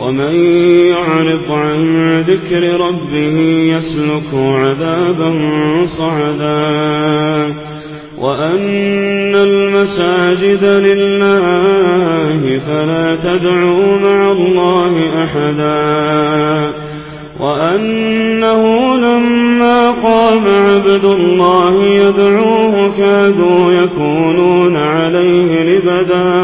ومن يعرض عن ذكر ربه يسلك عذابا صعدا. وأن المساجد لله فلا تدعوا مع الله أحدا. وأنه لما قام عبد الله يدعوه كادوا يكونون عليه لبدا.